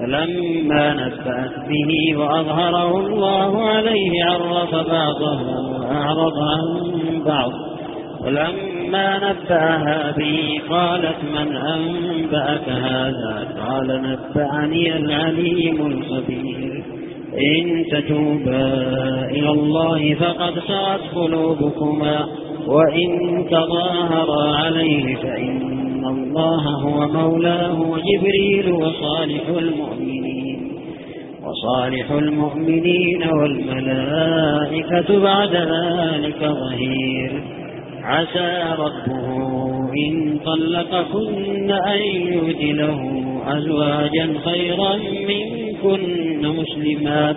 فلما نبأت به وأظهره الله عليه عرف بعضه وأعرض عن بعض. ولما نبأها به قالت من أنبأك هذا؟ قال نبأني العليم الخبير. إن تتوبا إلى الله فقد سرت قلوبكما وإن تظاهرا عليه فإن الله هو مولاه وجبريل وصالح المؤمنين وصالح المؤمنين والملائكة بعد ذلك ظهير. عسى ربه إن طلقكن أن يبدله أزواجا خيرا منكن مسلمات.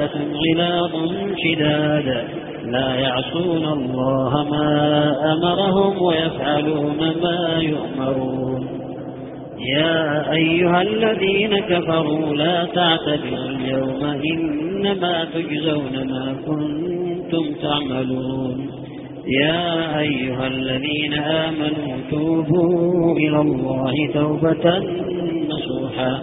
غلاظ شداد. لا يعصون الله ما أمرهم ويفعلون ما يؤمرون. يا أيها الذين كفروا لا تعتذروا اليوم إنما تجزون ما كنتم تعملون. يا أيها الذين آمنوا توبوا إلى الله توبة نصوحا.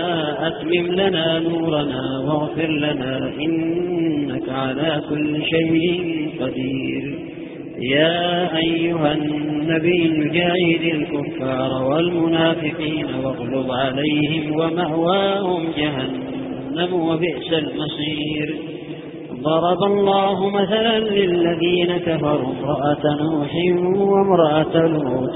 أتمم لنا نورنا واغفر لنا إنك على كل شيء قدير. يا أيها النبي جاهد الكفار والمنافقين واغلب عليهم ومأواهم جهنم وبئس المصير. ضرب الله مثلا للذين كفروا امرأة نوح وامرأة لوط.